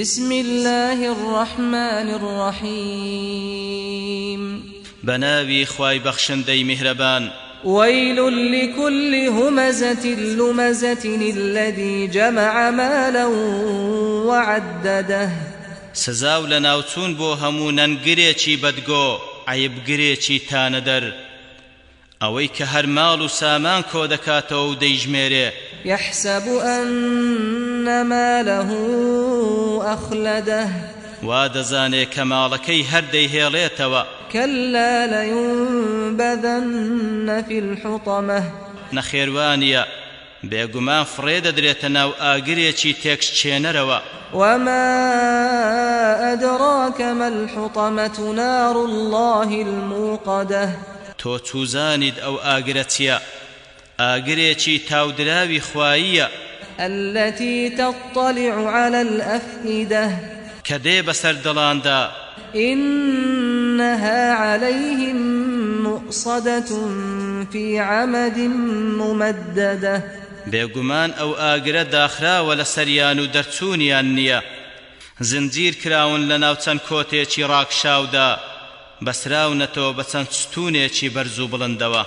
بسم الله الرحمن الرحيم بناوي خواي بخشندي مهربان ويل لكل همزة لمزة الذي جمع مالا وعدده سزاو لناوتون بو همو ننگريچي بدگو عيبگريچي تاندر اوي كهر مال سامان كودكاتو ديجميره يحسب أن ماله أخلده وادزاني كما لكي هردي هيليتوا كلا لينبذن في الحطمة نخيروانيا بێگومان فڕێ دەدرێتە ناو ئاگرێکی تێکش چێنەرەوە وما أدراك ما الحطمة نار الله الموقدة تو توزاند أو آقرتيا ئاگرێکی تاودراوی خواییە التي تطلع على الأفئدة كدي بسر دلاندا إنها عليهم مؤصدة في عمد ممددة بێگومان ئەو ئاگرە داخراوە لە سەریان و دەرچوونیان نییە زنجیر کراون لە ناو چەند کۆتێکی ڕاکشاودا بەسراونەتەوە بە چەند ستونێکی بەرز و بڵندەوە